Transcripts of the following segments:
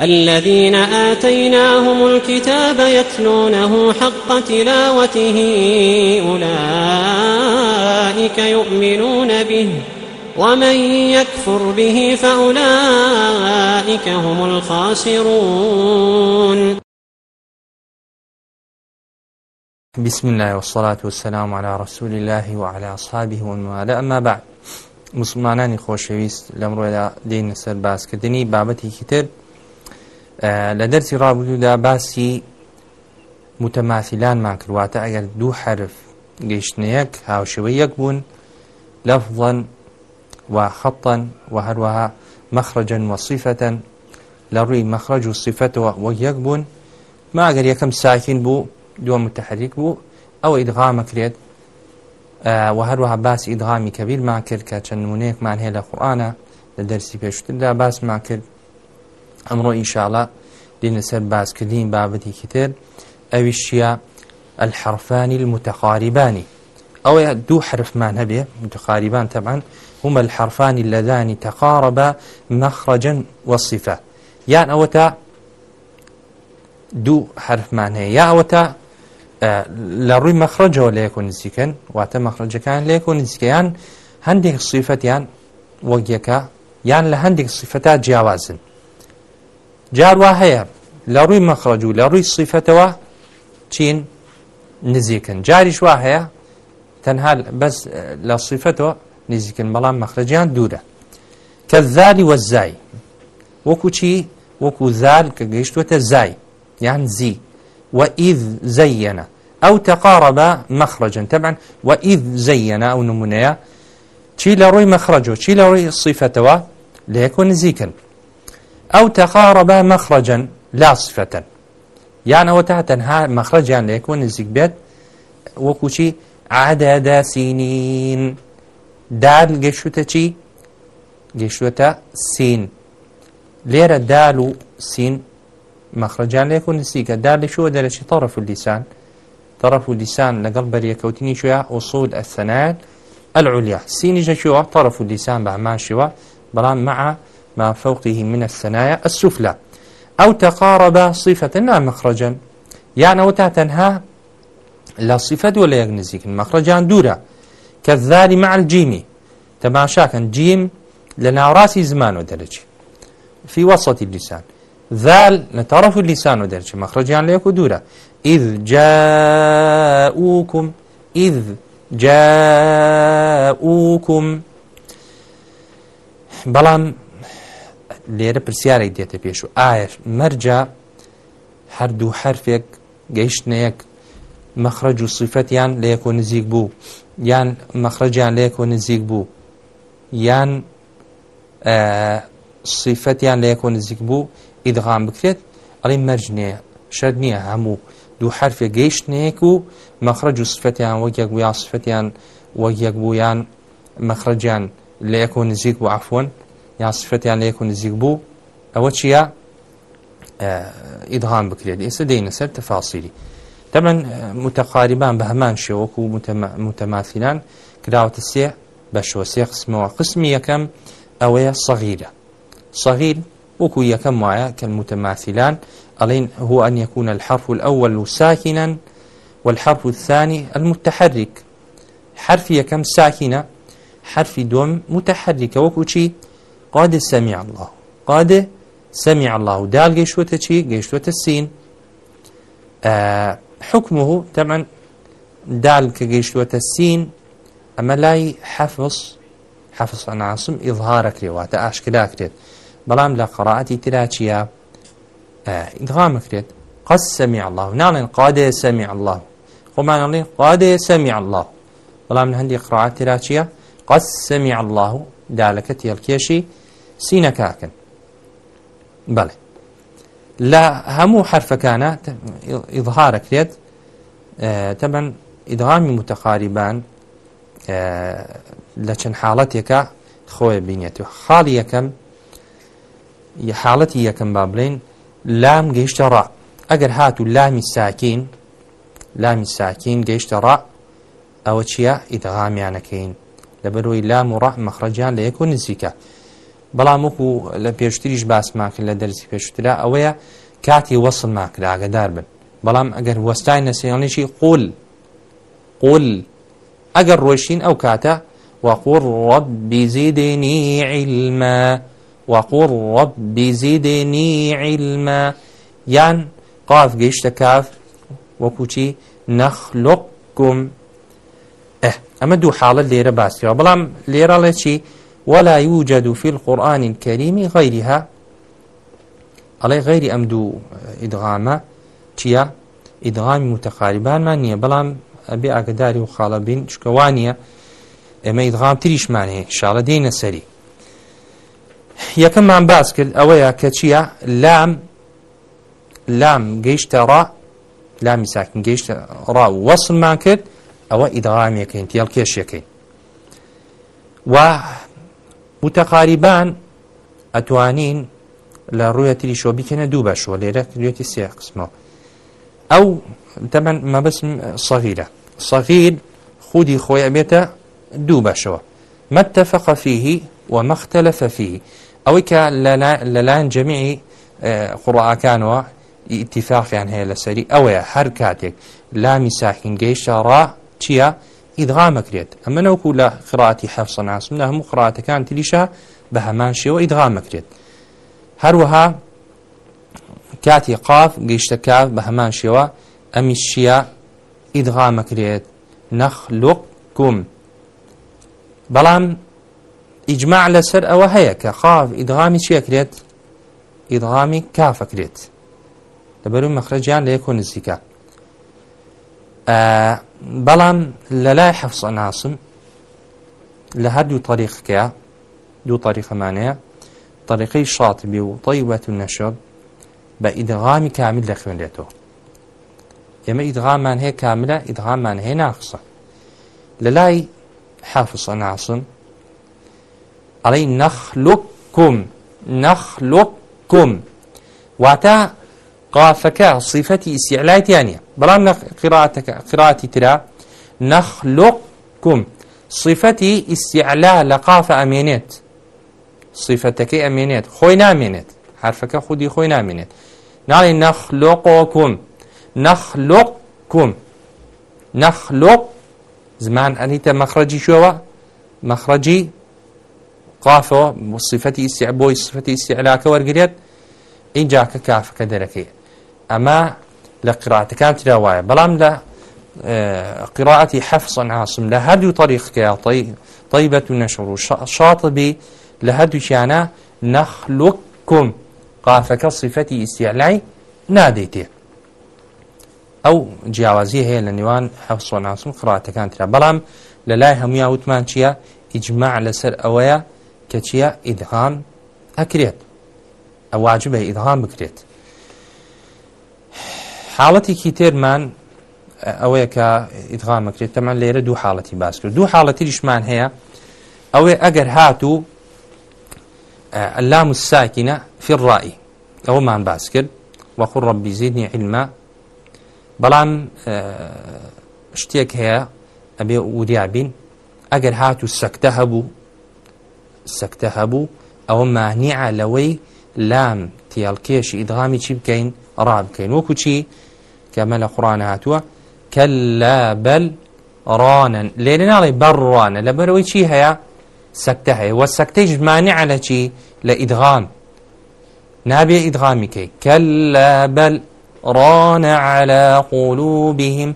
الذين آتيناهم الكتاب يتلونه حق تلاوته أولئك يؤمنون به ومن يكفر به فأولئك هم الخاسرون بسم الله والصلاة والسلام على رسول الله وعلى أصحابه ومن والاه أما بعد مسلمانانی خۆشەویست لەم ڕۆیدا دێنە سەر باسکردنی بابەتێکی تر لە دەرسی ڕابلوودا باسی متەماسیلانمان کرواتە ئەگەر دوو حرف گەیشتنەیەک هاوشەوە یەک بوون لەفڵەن و خەڵەن و هەروەها مەخرەجەن وەصیفەتەن لە ڕووی مەخرەج و سیفەتەوە وەک یەک بوون ماگەر یەکەم ساکین بوو دووە متتحریک بوو ئەوە ئیدغامەکرێت و هەروەها باسی ئیدغامی کەبیرمان کرد کە چەند نمونەیەکمان هەیە لە قوڕانە لە دەرسی پێشتردا باسمان کرد ئەمڕۆ ئینشاءڵە دێنە سەر باسکردین بابەتێکی تر ئەوی شیە الحرفانی المتقاربانی ئەوەیە دوو حرفمان هەبێ متقاربان تەمان هما الحرفان اللذان تقاربا مخرجا وصفة يعني أوتا دو حرف معناه يا أوتا لروي مخرجه ولا يكون نزيكا واتا مخرجه كان لا يكون نزيكا يعني هندك صفة يعني وقيكا يعني لهندك صفتات جاوازن جاروا هەیە لە ڕووی مەخڕج و لە ڕووی سیفەتەوە چین نزیکن جاریش وا هەیە تەنها بەس لە سیفەتەوە نزیکن بەڵام مەخرجیان دوورە کە زاری وەزای وەکو چی وەکو زال کە گەیشتوتە زای یان زی وئید زەنە ئەو تەقارەبە مەخرجن تەبان وئید زەنە ئەو نمونەیە چی لە ڕووی مەخرج و چی لە ڕووی سیفەتەوە لە یەکۆ نزیکن ئەو تەخارەبە مەخڕەجەن لاسفتەن یانەوە تا تەنها مەخرەجیان لە یەکوە نزیک بێت وەکوچی عادەدا سینین دال گەشتە چی گەشتوەتە سین لێرە دال و سین مەخرەجان لێک و نسیکە دال لەشوە دەرەی تەرەف و لیسان تەرەف و لیسان لەگەڵ بەریەکەوتنی شوە ئوسود ئەسەنات ئەلعولیا سینیژە شوە تەرەف و لیسان بە هەمان شوە بەڵام مع ما فوقه من السنايا السفلى أو تقارب صفة لا مخرجا يعني وتاتنها لا صفة ولا يجنزيك مخرجا دورا كالذال مع الجيم تماشاكا جيم لنا راسي زمان ودرج في وسط اللسان ذال نتعرف اللسان ودرج مخرجا ليك دورا إذ جاءوكم إذ جاءوكم بەڵام لێرە پرسیارێک دێتە پێش و ئایا مەرجە هەردوو حرفێک گەیشتنەیەک مەخرەج و سوفەتیان لە یەک و نزیک بوو یان مەخرەجیان لە یەک و نزیک بوو یان سیفەتیان لە یەک و نزیک بوو ئیدغام بکرێت ئەڵی مەرج نیە شەر نییە هەموو دوو حرفێک گەیشتنەیەک و مەخرەج و سفەتیان وەکێک بوو یان سفەتیان وەک یەک بوو یان مەخرەجیان لە یەک و نزیک بوو عفۆن یان سفرەتیان لە یەک و نزیک بوو ئەوە چییە ئیدغان بکرێت ئێستا دەینە سەر تەفاسیری تەمەەن متەقاریبان بە هەمان شێوەکو و متەماثلان کراوەتە سێ بە شۆسێ قسمەوە قسمی یەکەم ئەوەیە سەغیرە صغير وكو يكم معايا كالمتماثلان ألين هو أن يكون الحرف الأول ساكنا والحرف الثاني المتحرك حرف يكم ساكنة حرف دوم متحرك وكو شي قادێ سەمی الله قادێ سەمی الله و دال گەیشتوتە چی گەیشتوتە سین حکمه تەمان دال کە گەیشتوتە سین ئەمە لای حەفظ حەفظ ئەناسم ئیظهارەکرێواتە ئاشکراکرێت بەڵام لە قەڕاعەتی ترا چییە ئیدغامەکرێت قەس سەمی الله ناڵێن قادێ سەمی الله خۆمانڵێن قادێ سەمی الله بەڵام هەندی قڕاعەت ترا چییە قەس سەمی الله دالەکە تێڵکێشی سینەکاکەن بەڵێ لە هەموو حرفەکانە ئیظهارەکرێت تەبەن ئیدهامی متەخاریبان لە چەند حاڵەتێکە خۆی بینێت و خاڵی یەکەم حاڵەتی یەکەم با بڵێن لام گەیشتە ڕ ئەگەر هات و لامی ساکین لامی ساکین گەیشتە ڕ ئەوە چییە ئیدغامیانەکەین لەبەرەوەی لام و ڕەح مەخرەجان لە یەک و نزیکە بەڵام وەکو لە پێشتریش باسماکرد لە دەرسی پێشترا ئەوەیە کاتی وەصل ماکرا ئاگدار بن بەڵام ئەگەر وەستای نەسیڵێکی قۆل قۆل ئەگەر ڕۆشین ئەو کاتە وەقۆ ڕۆب بیزیدێنی عیلمە وەقۆ ڕۆب بیزیدێنی عیلمە یان قاف گەیشتە کاف وەکوچی نەخلۆکم ئەمە دوو حاڵت لێرە باسیەوە بەڵام لێرەڵێ چی؟ ولا يوجد في القرآن الكريم غيرها علي غير أمدو إدغامة تيا إدغام متقاربان ما نية بلام أبي أقداري وخالبين شكوانية ئێمە ئیدغام تریشمانەیە شاڵە دێنە سەری یەکەممان باس کرد ئەوەیە کە چییە لام لام گەیشتە ڕا لامی ساکن گەیشتە ڕا وەسممان کرد ئەوە ئیدغامەکەین تێڵکێشەکەین و متەقاریبان ئەتوانین لە ڕویە تریشۆ بکەنە دوو باشوە لێرە کرێتی سێ قسمەوە ئەو تەمەەن مەبسم سەغیرە سەغیر خودی خۆی ئەبێتە دوو باشەوە مەتەفەقەفیهی ومەختەلە فەفی ئەوەی کە لەلایەن جەمیعی قوڕعەکانەوە ئیتیفاقیان هەیە لەسەری ئەوەیە هەر کاتێک لامی ساحینگەی شەڕا چییە؟ ئیدغامەکرێت ئەمە نەوکو لە خراتی حەفسە ناسمدا هەموو خڕاتەکان تریشە بە هەمان شێوە ئیدغامەکرێت هەروەها کاتی قاف گەیشتە کاف بە هەمان شێوە ئەمی شیە ئیدغامەکرێت نەخلوق کوم بەڵام ئیجماع لەسەر ئەوە هەیە کە قاف ئیدغامی چیەکرێت ئیدغامی کافەکرێت لەبەر مەخرەجیان لە یەک و نزیکە بەڵام لە لای حەفسە ناسم لە هەردوو تاریخکە دوو تاریخەمانەیە تاریقی شاتبی و طیبەت و نەشب بە ئیدغامی کامل لە خوێنێتەوە ئێمە ئیدغامان هەیە کاملە ئیدغامان هەیە ناخسە لە لای حافسە ناسم ئەڵی نەخلوکم نەخلوکم واتە قافەکە صیفەتی ئیسیعلایتیان نیە بەڵام قیراتەکە قراتی ترا نەخلۆکم صیفەتی ئیسیعلا لە قافە ئەمێنێت صیفەتەکەی ئەمێنێت خۆی نامێنێت حرفەکە خودی خۆی نامێنێت ناڵی نەخلۆقۆکم نەخلۆکم نەخلۆق زمان ئەنیتە مەخرەجی شوەوە مەخرەجی قافەوە صفەتی ئیسیع بۆی صفەتی ئیسیعلاکە وەرگێت اینجا کە کافەکە دەرەکەی ئەمە لە قراتەکان تراوایە بەڵام لە قراعەتی حەفسن عاسم لە هەردوو تاریخکە طیبەت و نەشڕ و شاطبی لە هەردووچیانە نەخلوک کۆم قافەکە صفەتی ئیسیالای نادەیتێ ئەو جیاوازی هەیە لە نێوان حەفسۆ ناسم قڕاتەکان تررا بەڵام لە لای هەمویا وتمان چییە ئیجمع لەسەر ئەوەیە کە چییە ئیدهام ئەکرێت ئەواجبە ئیدهام بکرێت حاڵەتێکی تێرمان ئەوەیە کە ئیدغام مەکرێت تەمان لێرە دوو حاڵەتی باس کرد دوو حاڵەتیشمان هەیە ئەوێ ئەگەر هاتوو اللام الساكنة في الرأي أو ما باسكر وقل ربي زدني علما بلان شتێک هەیە ئەبێ وریابین ئەگەر هاتو سەکتە هەبوو سەکتە هەبوو ئەوە مانیع لەوەی لام تیاڵکێشی ئیدغامی چی بکەین ڕاب بکەین وەکو چی کەمە لە قڕانە هاتووە کە لە بەل ڕانن لێرە ناڵی بەڕوانە لەبەرەوەی چی هەیە سەکتە هەیە وە سەکتەی ژمانی علە چی لە ئیدغام نابێ ئیدغامیکەی کە لە بەل ڕانە على قولوبهم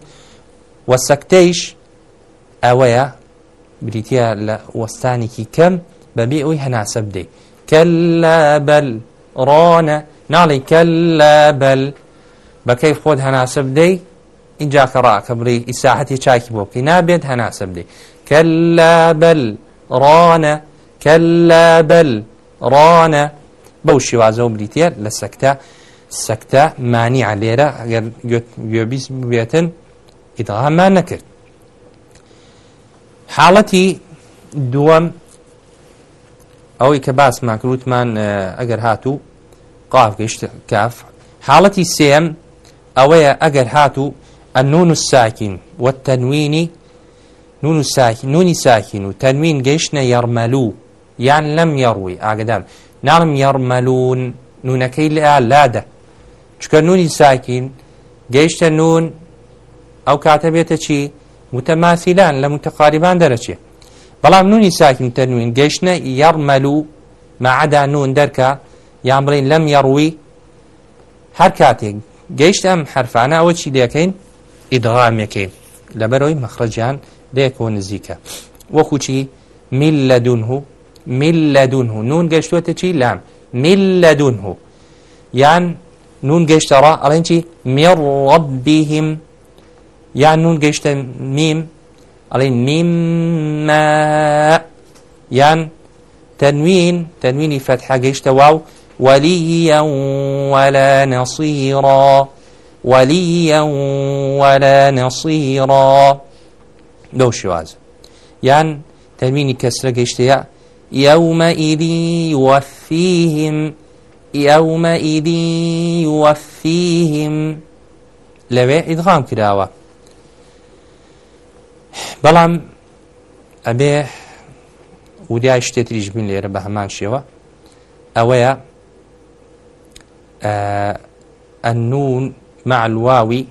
وە سەکتەیش ئەوەیە بریتە لە وەستانێکی کەم بەبێ ئەوی هەناسە بدەیت کە لە بەل ڕانە ناڵی کە لە بەل بەکەی خۆت هەناسە بدەی اینجا کەڕاکە بڕی ئیساحەتی چاکی بۆ بکەی نابێت هەناسە بدەی کەلا بەل ڕانە کەلا بەل ڕانە بەو شێوازە و بریتە لە سەکتە سەکتە مانی علێرە ئەگەر گوێبیست بێتن ئیدغامان نەکرد حاڵەتی دووەم ئەوەی کە باسمان کروتمان ئەگەر هاتوو قاف گەیشت کاف حاڵەتی سێم ئەوەیە ئەگەر هاتو ئەنون و ساکین وە تەنوینی نون و ساکین نونی ساکین و تەنوین گەیشتە یارمەلو یان لەم یاڕووی ئاگدان نام یارمەلون نونەکەی لە لادە چکە نونی ساکین گەیشتە نون ئەو کاتە بێتە چی متەماسیلان لە متەقاریبان دەرەچێت بەڵام نونی ساکن تەنوین گەشتە یارمەلو مەعدا نون دەرکە یان بڵین لەم یاڕووی هەر کاتێک گەیشت ئەم حرفانە ئەوە چی دەکەین ئیدغامەکەین لەبەرەوەی مەخرەجیان دەیەکەوە نزیکە وەکو چی میل لە دوونهو میل لە دوونهو نون گەشتوەتە چی لام میل لە دوونهو یان نون گەشتەڕا ئەڵێن چی مێڕبیهیم یان نون گەشتە میم ئەڵێن میمە یان تەنوین تەنوینی فەتحە گەیشتە واو وليا ولا نصيرا وليا ولا نصيرا لو شواز يعني تنويني كسرة قشتيا يومئذ يوفيهم يومئذ يوفيهم لەوێ ئیدغام کراوە بەڵام ئەبێ ودیای شتێتریش بین لێرە بە هەمان شێوە ئەوەیە النون مع الواوي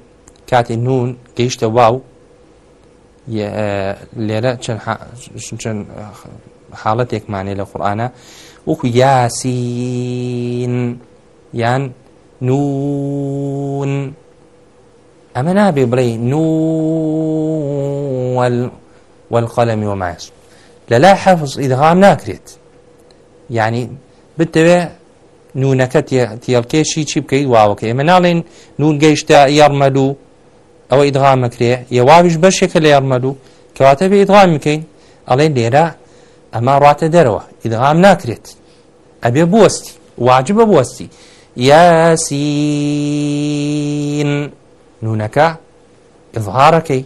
كاتي نون گەیشتە واو لێرە چەند حاڵەتێکمانێ لە قورآانە وەکو یاسین یان نون ئەمە نابێ بڵێ نووەل والقەلەمی وماس لە لای حەفز ئیدغام ناکرێت یعنی بتەوێ نونەتە تێڵکێشی چی بکەیت واوەکە ئێمە ناڵێن نون گەیشتە یارمەلو و ئەوە ئیدغامەکرێ یێواویش بەشێکە لە یارمەلو کەواتە بێ ئیدغام بکەین ئەڵێ لێرە ئەمە ڕاتە دەرەوە ئیدغام ناکرێت ئەبێ بوەستی واجبە بوەستی یاسین نونەکە ئظهارەکەی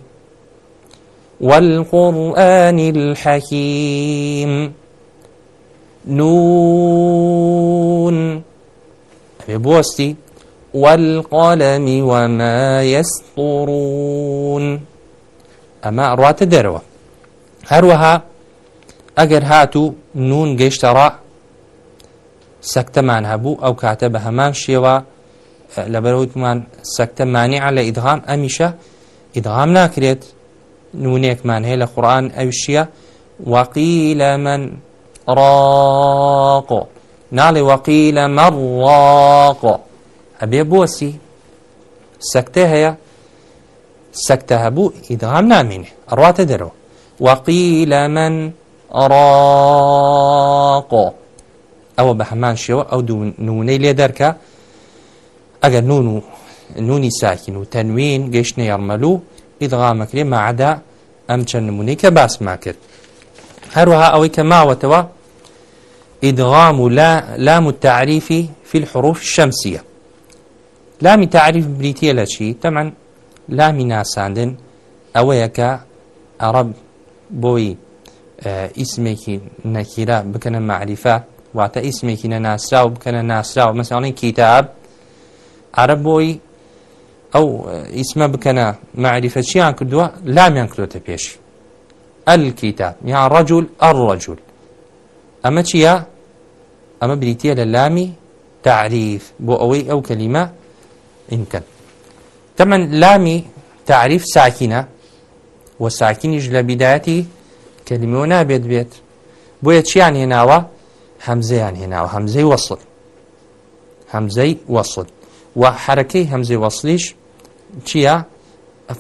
والقرآن الحكيم نون بوستي والقلم وما يسطرون أما روات الدروة هروها ئەگەر هاتو نون گەیشتەڕا سەکتەمان هەبوو ئەو کاتە بە هەمان شێوە لەبەرەوتمان سەکتەمانی على ئیدغام ئەمیشە ئیدغام ناکرێت نونێکمان هەیە لە قورآن ئەوشیە وەقی لە من راق ناڵێ وەقیلە مەڕواق ئەبێ بۆسی سەکتە هەیە سەکتە هەبوو ئیدغام نامینێ ئەڕاتە دەرەوە وەقیلە من ڕاق ئەوە بە هەمان شێوە ئەو نمونەی لێ دەرکە ئەگەر نون و نونی ساکین و تەنوین گەشتنە یارمەلو ئیدغامەکرێ مەعدا ئەم چەند نمونەی کە باسما کرد هەروها ئەوەی کە ماوەتەوە ئیدغام و لام و تعریفی في الحروف الشمسية لامی تعریف بریتە لە چی تەمەەن لامی ناساندن ئەوەیە کە عرب بۆی ئیسمێکی نەکیرا بکەنە معریفە واتە ئیسمێکی نەناسرا و بکەنە ناسرا و مەساڵی کتاب عرب بۆی ئەو ئیسمە بکەنە معریفە چیان کردووە لامیان کردوتە پێش الكتاب يا رجل الرجل أما تشيا أما بريتيا للامي تعريف بو أوي أو كلمة إن كان تمن لامي تعريف ساكنة وساكن يجل بداية كلمة ونابد بيت بو يتشيان هناوا همزيان هناوا همزي وصل همزي وصل وحركي همزي وصليش تشيا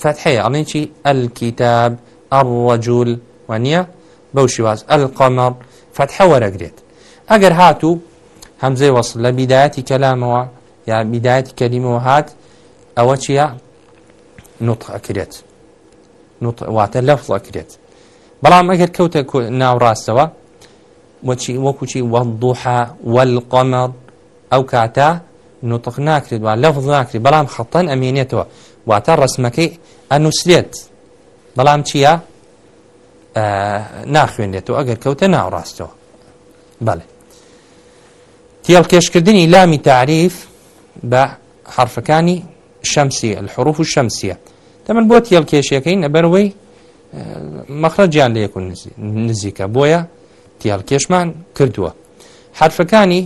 فتحية ألين تشي الكتاب الرجل وانە بەو شیواز القمر فتحە وەرەگرێت ئەگەر هاتوو هەمزەی وەصل لە بیدایەتی کەلامەوە یا بیدایەتی کەلیمەوە هات ئەوە چیە نوتەکرێت واتە لەفڵەکرێت بەڵام ئەگەر کەوتە ناوڕاستەوە وەچی وەکوچی وەڵدوحا وەلقەمەڵ ئەو کاتە نوتق ناکرێت وا لەفڵ ناکرێت بەڵام خەتەن ئەمێنێتەوە واتە ڕسمەکەی ئەنووسێت بەڵام چییە ناخوێنێتەوە ئەگەر کەوتە ناوڕاستەوە بەڵێ تێڵکێشکردنی لامی تعریف بە حرفەکانی شەمسیە الحروف و شەمسیە تەمەن بۆ تێڵکێشیەکەی نەبەرەوەی مەخرەجیان لە یەک نزیکە بۆیە تێڵکێشمان کردووە حرفەکانی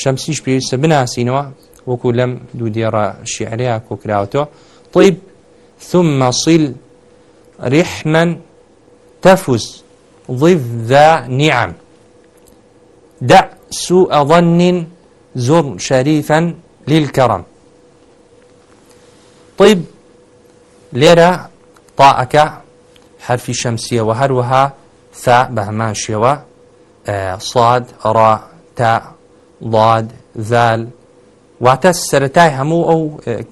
شەمسیش پێویستە بناسینەوە وەکو لەم دوو دێڕە شیعرەیە کۆکراوەتەوە طیب ثم صل رحما تفز ضف ذا نعم دع سوء ظن زر شريفا للكرم طيب ليرة طاعك حرف شمسية وهروها ثاء بهماشيوة صاد را تاء ضاد ذال واتە سەتای هەموو ئەو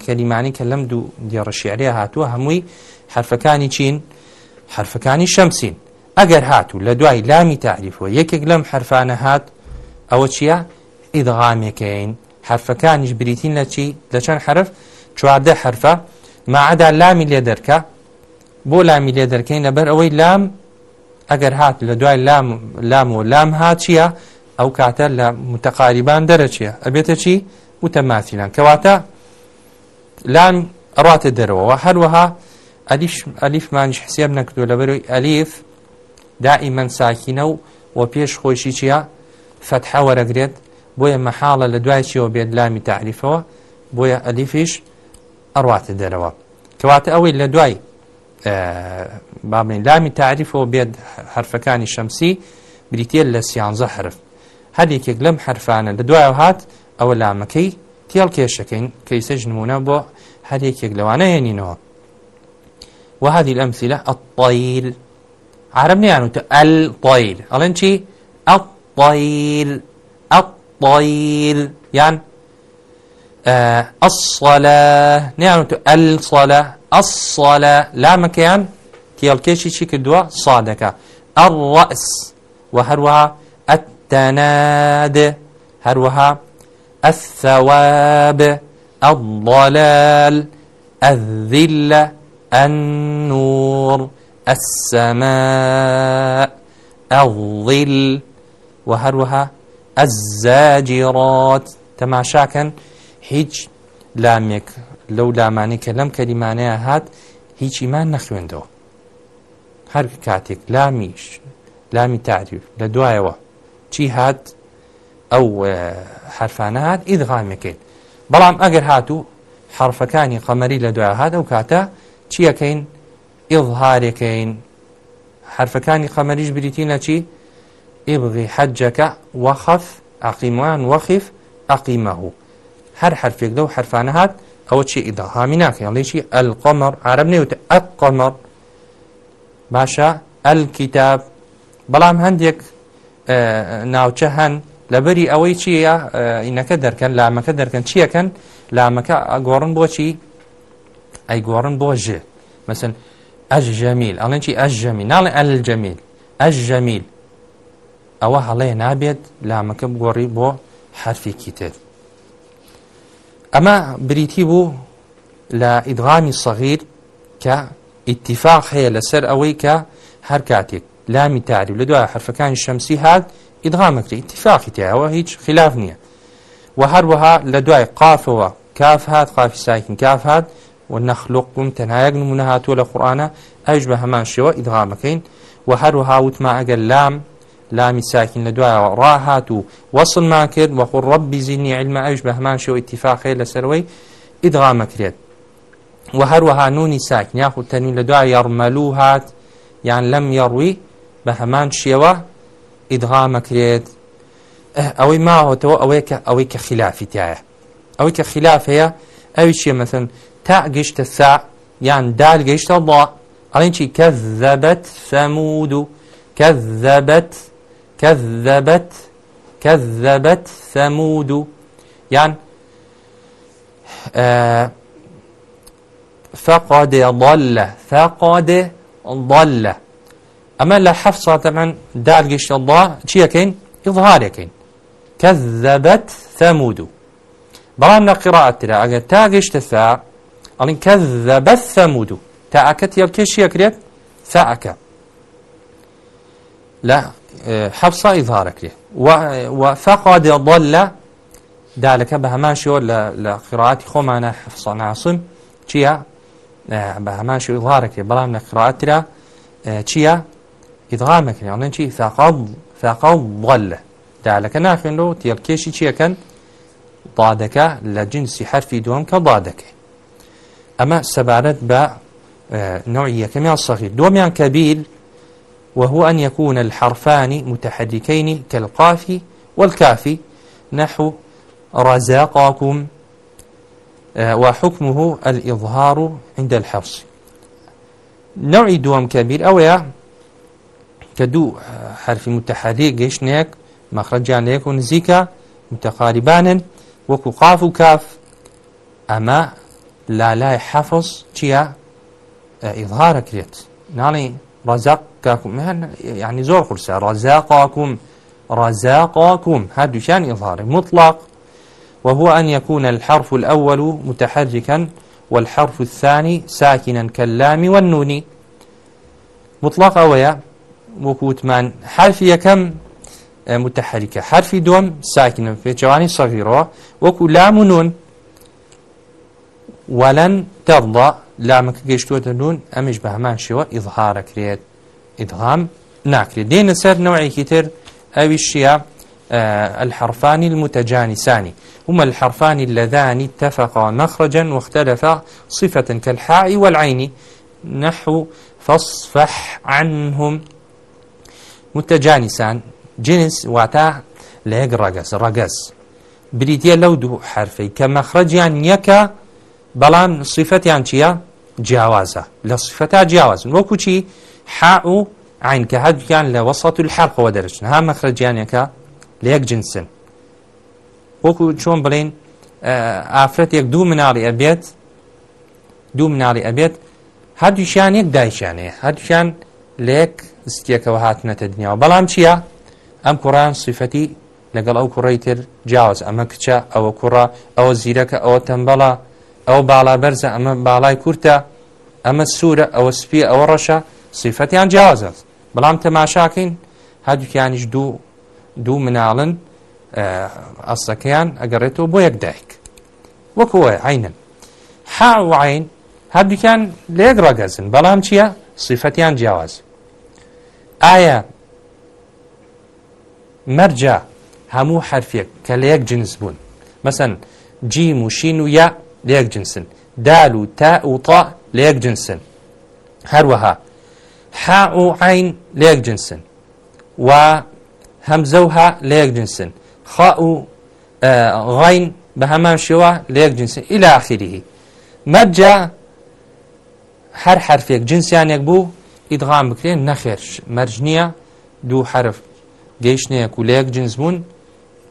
کەلیمانی کە لەم دوو دیێڕەشیعرە هاتووە هەمووی حرفەکانی چین حرفەکانی شەمسین ئەگەر هاتوو لە دوای لامی تعریفەوە یەکێک لەم حرفانە هات ئەوە چییە؟ ئیدغامێکین حرفەکانیش بریتین لە چی لە چەند حرف چواردە حرفە ماعدا لامی لێ دەرکە بۆ لامی لێ دەرکەین لەبەر ئەوەی لام ئەگەر هات لە دوای لام و لام هات چییە؟ ئەو کاتە لە متەقاریبان دەرەچیە ئەبێتە چی؟ وتەماسیلان کەواتە لان ڕاتە دەرەوەەوە هەروەها ئەلیفمانش حسێب نەکردو لە بەروی ئەلیف دائیمەن ساکینە و وە پێش خۆشی چییە فەتحە وەرەگرێت بۆیە مەحاڵە لە دوایچەوە بێت لامی تعریفەوە بۆیە ئەلیفیش ئەڕاتە دەرەوە کەواتە ئەوەی لە دوای بابین لامی تعریفەوە بێت هەرفەکانی شەمسی بریتێل لە سیانزە حرف هەر یەکێک لەم حرفانە لە دوایەوە هات ئەوە لامەکەی تێڵ کێشەکەین کەیسە ژنمونە بۆ هەر یەکێک لەوانە هێنینەوە وهذه الأمثلة الطيل عربني يعني الطيل ألين شي الطيل الطيل يعني آه الصلاة يعني الصلاة الصلاة لا مكان تيالكيشي شي كدوا صادكة الرأس وهروها التناد هروها الثواب الضلال الذلة النور السماء الظل وهروها الزاجرات تەماشاکەن هیچ لامێک لەو لامانی کە لەم کەلیمانەیە هات هیچیمان نەخوێندەوە هەر کاتێک لامیش لامی تعریف لە دوایەوە چی هات ئەو حرفانە هات ئیدغامەکەیت بەڵام ئەگەر هاتوو حرفەکانی قەمەری لە دوای هاات ئەو کاتە چیەکەین ئڵهارێکەین حرفەکانی قەمەریش بریتینە چی ئێبغی حەجەکە وەخەف ئەقیمان وەخیف ئەقیمەهوو هەر حرفێک لەو حرفانە هات ئەوە چی ئیداهامی ناکەی ئەڵێکی ئەلقۆمەر عرب نێوت ئەقۆمەر باشە ئەلکیتاب بەڵام هەندێک ناوچە هەن لەبەری ئەوەی چیە ئینەکە دەکەن لامەکە دەکەن چیەکەن لامەکە ئەگۆڕن بۆچی ئەیگۆڕن بۆ ژێ مەسن ئەژ ژەمیل ئەڵێن چی ئەژ ژەمی ناڵێ ئەل جەمیل ئەژ ژەمیل ئەوە هەڵەیە نابێت لامەکە بگۆڕی بۆ حرفێکی تر ئەمە بریتی بوو لە ئیدغامی سەغیر کە ئیتیفاق هەیە لەسەر ئەوەی کە هەر کاتێک لامی تاری لە دوای حرفەکانی شەمسی هات ئیدغامەکری تیفاقی تیاوە هیچ خلاف نییە و هەروەها لە دوای قافەوە کاف هات قافی ساکن کاف هات و نەخلوقم تەنایەک نمونە هاتووە لە قورآانە ئەوش بە هەمان شێوە ئیدغامەکەین و هەروها وتما ئەگەر لام لامی ساکن لە دوایەوە ڕاهات و وەصلمان کرد وەخۆ ڕبی زیینی علمە ئەوش بە هەمان شێوە ئتیفاقەیە لەسەرەوەی ئیدغامەکرێت و هەروەها نونی ساکن یاخود تەنین لە دوای یاڕمەلو هات یان لەم یاڕووی بە هەمان شێوە ئیدغا مەکرێت ئەوەی ماوەتەوە ئەوەیە کە ئەوەی کە خلافی تایە ئەوەی کە خلاف هەیە ئەوی چیە مەسن تا گەیشتە سا یان دال گەیشتە بڵ ئەڵێن چی کە زەبەت سەمود و کە زەبەت کە زەبەت کە زەبەت سەمود و یان فەقادێ ضەلە فەقادێ ضەلە ئەمە لە حەف ساتەمان داگەشت الله چیەکەین ئظهارەکەین کە زەبەت سەمود و بەڵام لە قڕاترا ئەگە تا گەشتە سا ئەڵین کە زەبەت سەمود و تاعکەت یەکێشی ئەکرێت ساعەکە لە حەفسا ئیظهارەکرێت وفەقادێ بڵ لە دالەکە بە هەماشەوە لە قڕاتی خۆمانە حەفسە ناسم چییە بە هەماشی ئیظهارەکرێت بەڵام لە قڕاترا چییە ئیدغامەکن یاڵێن چی ساقا وەلە دالەکە ناخێنەوە تێڵکێشی چیەکەن ضادەکە لە جنسی حرفی دوم کە ضادەکەی ئەمە سەبارەت بە نوعی یەکەمیان صغير دوميان كبير وهو أن يكون الحرفان متحركين كالقاف والكاف نحو رزاقكم وحكمه الإظهار عند الحفص نوع دوم كبير أو يا کە دوو حرفی متحری گەشتێک مەخرەجان لەیەک و نزیکە متەقاریبانن وەکو قاف و کاف ئەمە لالای حەفظ چییە ئیظهارە کرێت ناڵی ڕزاق کاکوم یعنی زۆر قورسە ڕزاقاکوم رزاقاكم هاد شان إظهار مطلق وهو أن يكون الحرف الأول متحركا والحرف الثاني ساكنا كاللام والنون مطلق أويا وەکووتمان حرفی یەکەم متحركە حرفی دووەم ساکنم پێچوانی سەفیرەوە وەکو لام و نون وەلەن تەڵدا لامەکە گەیشتووەتە نون ئەمیش بە هەمان شێوە ئیظهارەکرێت ئیدهام ناکرێت دێنە سەر نەوەیەکی تر ئەوی شیە الحرفان المتجانسان هما الحرفان اللذان اتفقا مخرجا واختلفا صفة كالحاء والعين نحو فاصفح عنهم متەجانیسان جنس واتە لە یەک ڕگەس ڕگەس بریتە لەو دوو حرفەی کە مەخرەجیان یەکە بەڵام سیفەتیان چییە جیاوازە لە سیفەتا جیاوازن وەکو چی حاء و عین کە هەردووکیان لە وەسەت و حرفەوە دەرچن ها مەخرەجیانەکە لە یەک جنسن وەکو چۆن بڵێن ئافرەتێک دوو مناڵی ئەبێت دوو مناڵی ئەبێت هەردووشان یەک دایشانەیە هەردووشان لە یەک زستیەکەەوە هاتنەتە دنیاوە بەڵام چییە؟ ئەم کوڕان سیفەتی لەگەڵ ئەو کوڕی تر جیاواز ئەمە کچە ئەوە کوڕە ئەوە زیرەکە ئەوە تەمبەڵە ئەو بالا بەرزە ئەمە باڵای کورتە ئەمە سوورە ئەوە سپی ئەوە ڕەشە سیفەتیان جیازە بەڵام تەماشاکەین هەدووکیانیش دوو دوو مناڵن ئەسەکەیان ئەگەڕێتەوە بۆ یەک دایک وەکوە عینن حاوعین هەردووکیان لێک ڕگەزن بەڵام چییە سیفەتیان جیاواز ئایا مەرجە هەموو حرفێک کە لە یەک جنس بوون مەسەن جیم و شین و یا لە یەک جنسن دال و تا و تا لە یەک جنسن هەروەها حا و عین لە یەک جنسن و هەمزە و ها لە یەک جنسن خا و غین بە هەمان شێوە لە یەک جنسن ئیلاخیریهی مەرجە هەر حرفێک جنسیانێک بوو ئیدغام بکرێن نەخێر مەرج نییە دوو حرف گەیشتنەیە کولەیەک جنسبوون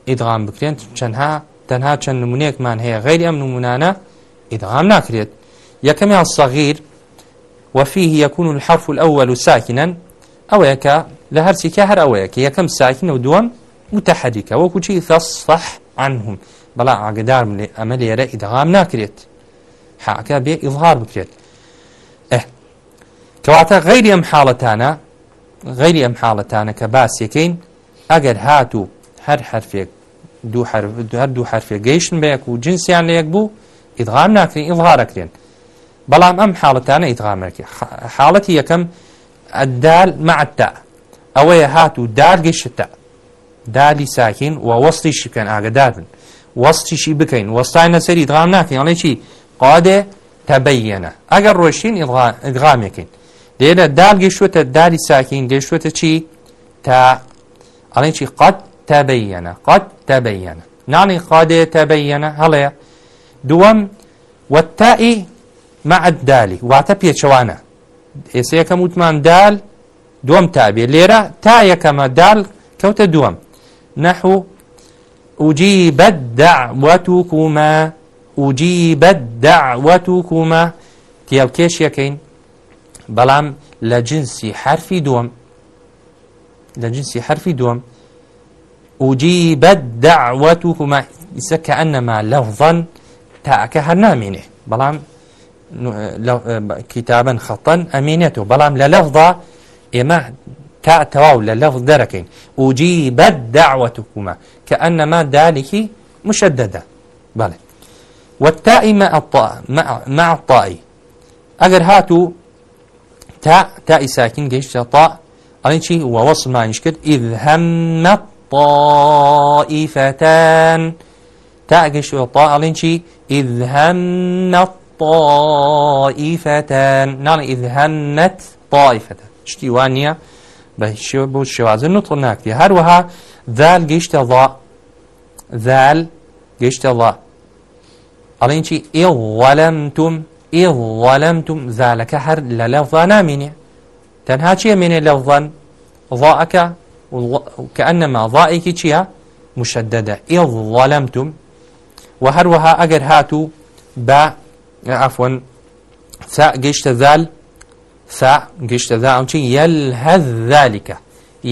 ئیدغام بکرێن چەندها تەنها چەند نمونەیەکمان هەیە غیری ئەم نمونانە ئیدغام ناکرێت یەکەمیان سەغیر وفيه يكون الحرف الأول ساكنا أو يكا لهرسي كهر أو يكا يكم ساكن ودوم متحركة وكوشي تصح عنهم بلا عقدار من أمل يرى إدغام ناكريت حقا بي إظهار بكريت کەواتە غیری ئەم حاڵەتانە غیری ئەم حاڵەتانە کە باسیەکەین ئەگەر هات و هەر حرفێک دوو هەر دوو حرفێک گەیشتن بەیەک و جنسیان لە یەک بوو ئیدغام ناکرین ئڵغاارەکرێن بەڵام ئەم حاڵەتانە ئیدغامەکە حاڵەتی یەکەم ئەدال معتا ئەوەیە هات و دارگەیشتە دالی ساکین و وەستی شکەن ئاگدار بن وەستیشی بکەین وەستای نەسەری ئیدغام ناکەین ئەڵێکی قادێ تەبەیەنە ئەگەر ڕۆشین ئیدغامێکین لێرە داگەیشتە داری ساکین گەیشتە چی تا ئەڵێکی قەت تەبەیەنە قەت تەبەیەنە نانی قادێ تەبەیەنە هەڵەیە دووەم وەتائی معد دالی واتە پێچەوانە ئێسا یەکەم وتمان دال دوم تابێ لێرە تا یەکەمە دال کەوتە دووەم نەحو ئوجیبەت داوەتوکومە ئوجیبەت داوەتوکومە تێڵکێش یەکەین بەڵام لە جنسی حرفی دووەم لە جنسی حرفی دووەم ئوجیبەت داوەتوکوما ئیسە کە ئەنەما لەڤەن تاکە هەر نامێنێ بەڵام کتابن خەتەن ئەمێنێتەوە بەڵام لە لەفدا ئێمە تا تەواو لە لەف دەرەکەین وجیبەت داوەتوکوما کە ئەنەما دالێکی مشەدەدا بەڵێ وەتائیمە مع الطائی ئەگەر هاتوو تا تا ساکین گەیشتە تا ئەڵی چی وەوەسمانیش کرد ئید هەممە طائفتان تا گەشتوە تا ئەڵین چی ئید هەممە طائفتان ناڵی ئید هەممەت طائفتان شتی وان نییە بە شێوە بۆ شێوازە نوتڵ ناکتی هەروەها ذال گەیشتە ڵا ذال گەیشتە ڵا ئەڵین چی ئێوەلەمتم ئێ وەلەمتم زالەکە هەر لە لەوڵا نامینێ تەنها چیە مێنێ لەوڵەن ڵاەکە کە ئەنەما ڵائێکی چییە مشددە ئێ وەلەمتم و هەروەها ئەگەر هاتوو بە ئەفۆن سا گەیشتە زال سا گەیشتە ذا ئەم چی یل هەز ذالیکە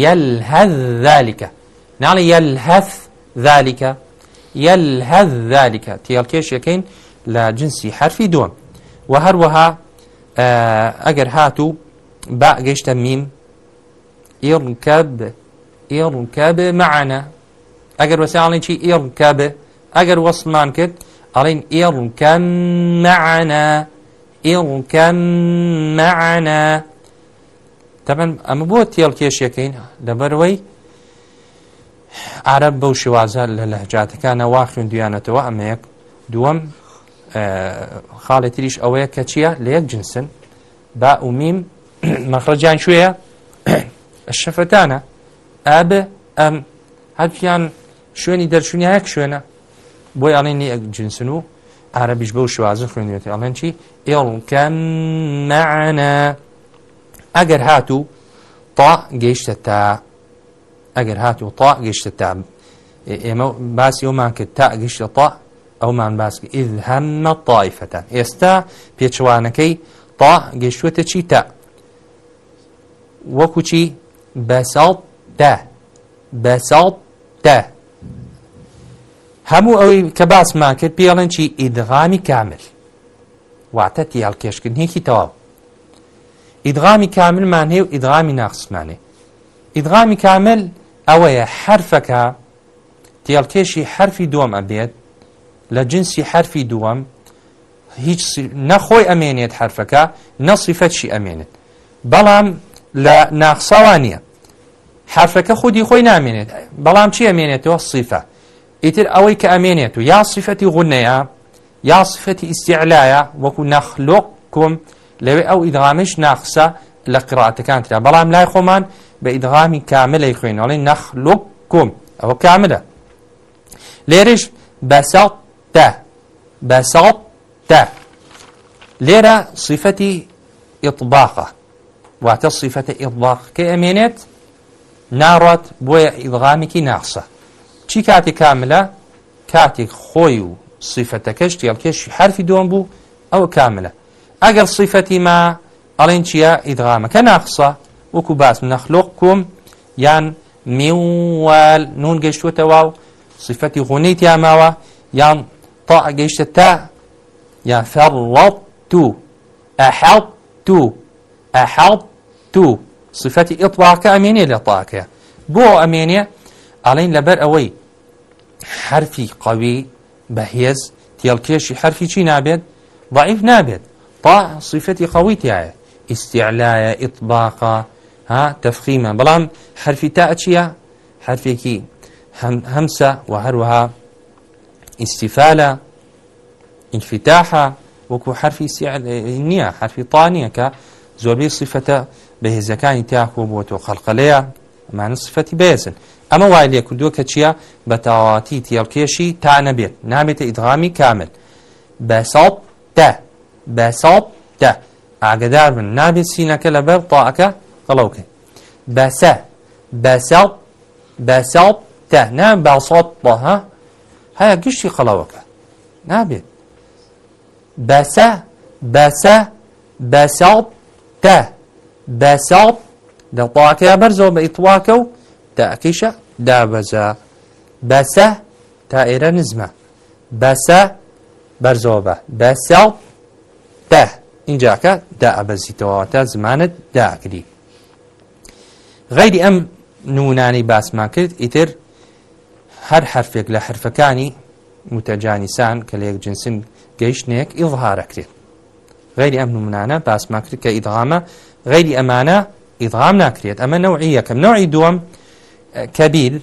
یل هەز ذالیکە ناڵی یل هەث ذالیکە یل هەز ذالیکە تێڵکێشەکەین لە جنسی حرفی دووەم و هەروەها ئەگەر هاتوو با گەیشتە میم ئێڕکەب ئێڕکەب مەعانە ئەگەر وەساڵێکی ئێڕکەب ئەگەر وەسمان کرد ئەڵین ئێڕکەن مەعانە ئێڕکەن مەعانە تەبەن ئەمە بۆ تێڵ کێشیەکەین لەبەرەوەی عرب بەو شێوازە لە لەهجاتەکانە وا خوێندویانەتەوە ئەمەیەک دووەم خاڵی تریش ئەوەیە کە چییە لە یەک جنسن با و میم مەخرەجان شوێە شەفرەتانە ئاب ئەم هەرپیان شوێنی دەرچوونیەک شوێنە بۆی ئاڵێن یەک جنسن و عربیش بە و شوازن خوێنێتی ئەڵێن چی ئێڵکەن نعانە ئەگەر هات و تا گەیشتە تا ئەگەر هات و تا گەیشتە تا ئێمە باسی ئەومان کرد تا گەیشتە تا ئەومان باسکە ئید هەممە تایفەتەن ئێستا پێچوانەکەی تا گەشتوەتە چی تا وەکو چی بەساڵ دا بەساڵ دا هەموو ئەوەی کە باسمان کرد پێڵەن چی ئیدغامی کامل واتە تیاڵکێشکردنیەکی تەواو ئیدغامی کاملمان هەیە و ئیدغامی ناخسمانێ ئیدغامی کامل ئەوەیە حرفەکە تێڵکێشی حرفی دۆمە بێت لە جنسی حرفی دووەم هیچ نەخۆی ئەمێنێت حرفەکە نەصیفەتشی ئەمێنێت بەڵام لە ناخساوانە حرفەکە خودی خۆی نامێنێت بەڵام چی ئەمێنێتەوە سیفە ئیتر ئەوەی کە ئەمێنێت و یا سیفەتی غونەیە یا سفەتی ئیسیعلایە وەکو نەخلۆق کۆم لەوێ ئەو ئیدغامش ناخسە لە قڕاتەکان تررا بەڵام لای خۆمان بە ئیدغامی کاملی خوێنەڵی نەخلۆق کۆم ئەوە کاملە لێرش بەساڵ تا بساط تا ليرة صفة إطباقة واتە صفەتە ئڵباقکە ئەمێنێت ناڕات بۆیە ئیدغامێکی ناخسە چی کاتی کاملە کاتێک خۆی و صفەتەکەش تێڵکێشی حرفی دۆم بوو ئەو کاملە ئەگەر صفەتی ما ئەڵێن چیە ئیدغامەکە ناخسە وەکو باس نەخلۆق کۆم یان میوال نون گەشتوتەوا و صفەتی غونەی تیاماوە یان طاع جيشت التاء يا فرطت أحطت أحطت صفة إطلاق أمينية لطاك بو أمينية علين لبر أوي حرفي قوي بهيز تيالكيشي حرفي شي نابد ضعيف نابد طاع صفتي قوي تاعي استعلاء إطباقا ها تفخيما بلان حرفي تاء حرفي كي هم همسة وهروها ئیسیفالە ئینفیتاحە وەکو حرفی نییە حرفی تانیە کە زۆربەی سیفەتە بەهێزەکانی تیاکۆ بۆ تۆ خەلقەلەیە ئەمانە سفەتی بێزن ئەمە وای لێ کردووە کە چییە بە تاواتی تێڵکێشی تا نەبێت نامێتە ئیدغامی کامل بەساڵ دە بەساڵ دە ئاگدار من نابێت سینەکە لە بەر تاعەکە قەڵەوکە بەسە بەساڵ بەساڵ دە نام باساڵ بەها هەیە گشتی خەڵەوەکە نابێت بەسە بەسە بەساڵ تە بەساڵ دەڵتەواکەیا بەرزەوە بە ئیتواکە و تاکیشە دابەزە بەسە تا ئێرە نزمە بەسە بەرزەوە بە بەساڵ تە اینجاکە دا ئەبەزیتەوە تا زمانت داگری غەیری ئەم نمونانی باسمان کرد ئیتر هەر حرفێک لە حرفەکانی متەجانیسان کە لە یەک جنسن گەیشتنێک ئیڵهارەکرێت غیری ئەم نمونانە باسماکرد کە ئیدغامە غیری ئەمانە ئیدغام ناکرێت ئەمە نوعی یەکەم نوعی دووەم كبير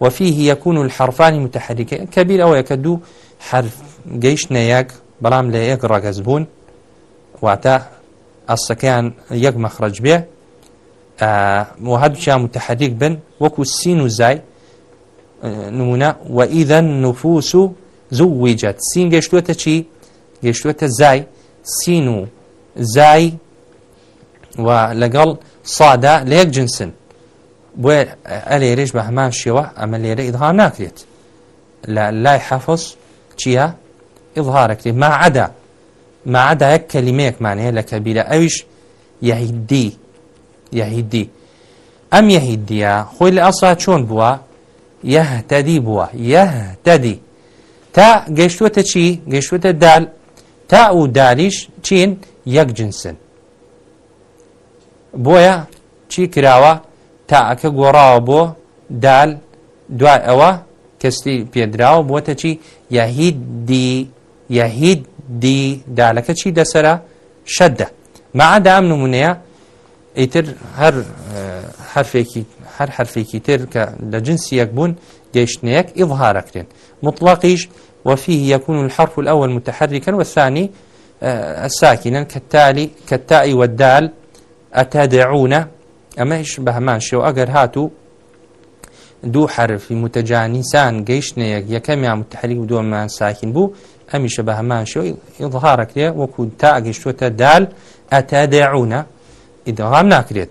وفيه يكون الحرفان متحركين كبير أو يكدو حرف جيش نياك بلام لا يك رجزبون واتا السكان يك مخرج به آه وهذا متحرك بن وكو السين وزاي نمونە وئیدەن نفوس و زوو ویجەت سین گەشتووەتە چی گەشتووەتە زای سین و زای و لەگەڵ سادا لە یەک جنسن بۆ ئەلێرێش بە هەمان شێوە ئەمە لێرە ئیدها ناکرێت لە لای حەفظ چییە ئڵهارەکری ماعدا ماعدا یەک کەلیمەیەکمان هەیە لە کەبیرە ئەویش یهیددی یهیددی ئەم یهیددیە خۆی لە ئاسا چۆن بووە یەهتەدی بووە یەهتەدی تا گەشتوتە چی گەشتوتە دال تا و دالیش چین یەک جنسن بۆیە چی کراوە تاکە گۆڕاوە بۆ دال دوای ئەوە کەستی پێدراوە بۆتە چی یاهید دی یاهید دی دالەکە چی دەسرە شەددە مەعادام نمونەیە ئیتر هەر حرفێکی هەر حرفێکی تر کە لە جنسی یەک بوون گەیشتنەیەک ئیظهارەکرێن مطلقیش وفيه يكون الحرف الأول متحركا والثاني ساكنا كالتالي كالتاء والدال أتدعون أما إيش بهمان شو أجر هاتو دوو حرفی متجانیسان گەیشتنەیەک یەکەمیان متحریک دووەمان ساکن بوو ئەمیشە بە هەمان شێ ئڵهارەکرێ وەکو تا ئەگەشتوتە دال ئەتەدەعونە ئیدغام ناکرێت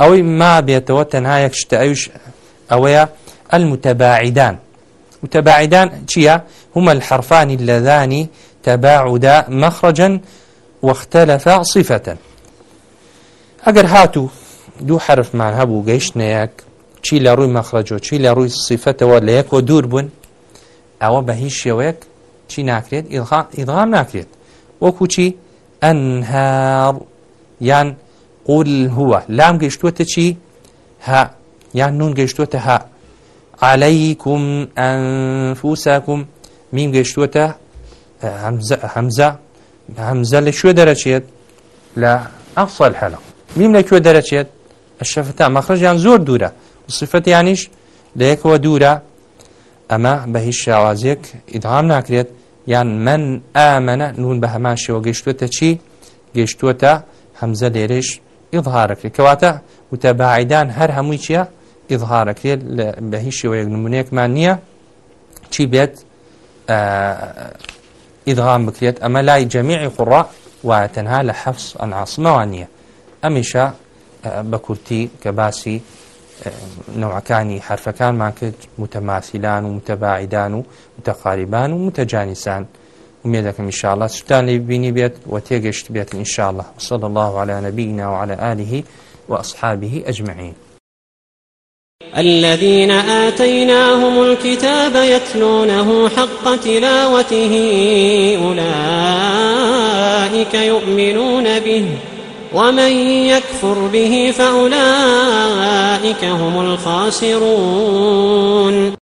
ئەوەی ما بێتەوە تەنها یەک شتە ئەوش ئەوەیە المتباعدان متباعدان چییە هما الحرفان اللذان تباعدا مخرجا واختلفا صفة ئەگەر هاتو دوو حرفمان هەبوو گەیشتنەیەک چی لە ڕووی مەخرەجۆ چی لە ڕووی سیفەتەوە لە یەکەوە دوور بوون ئەوە بە هیچ شێوەیەک چی ناکرێت ئیدغام ناکرێت وەکو چی ئەنهار یان قول هو لام گەیشتووەتە چی ها یان نون گەیشتووەتە ها عليكم أنفسكم ميم گەیشتووەتە هەمزە هەمزە لە شوێ دەرەچێت لە ئەفسەل هەلە میم لە کوێ دەرەچێت شەفتا مەخرجیان زۆر دوورە سفتیانیش لە یەکەوە دوورە ئەمە بە هیچ شێوازێک ئیدهام ناکرێت یان من ئامەنە نون بە هەمان شێوە گەیشتوتە چی گەیشتوتە هەمزە لێرەش ئظهارەکرێت کەواتە وتەباعیدان هەر هەمووی چییە ئظهارەکرێت بە هیچ شێوەیەک نمونەیەکمان نییە چی بێت ئیدغام بکرێت ئەمە لای جەمیعی خوڕا وایە تەنها لە حەفس ئەنعاسمەوە نییە ئەمیشە بە کورتی کە باسی نەوەکانی حرفەکانمان کرد متەماسیلان و متەباعیدان و متەقاریبان و متەجانیسان ئومێ دەکەم ئینشاءڵە چتان لێ بینی بێت و تێگەشت بێت ئینشاءڵە وصل الله على نبينا وعلى آله وأصحابه أجمعين الذين آتيناهم الكتاب يتلونه حق تلاوته أولئك يؤمنون به ومن يكفر به فأولئك هم الخاسرون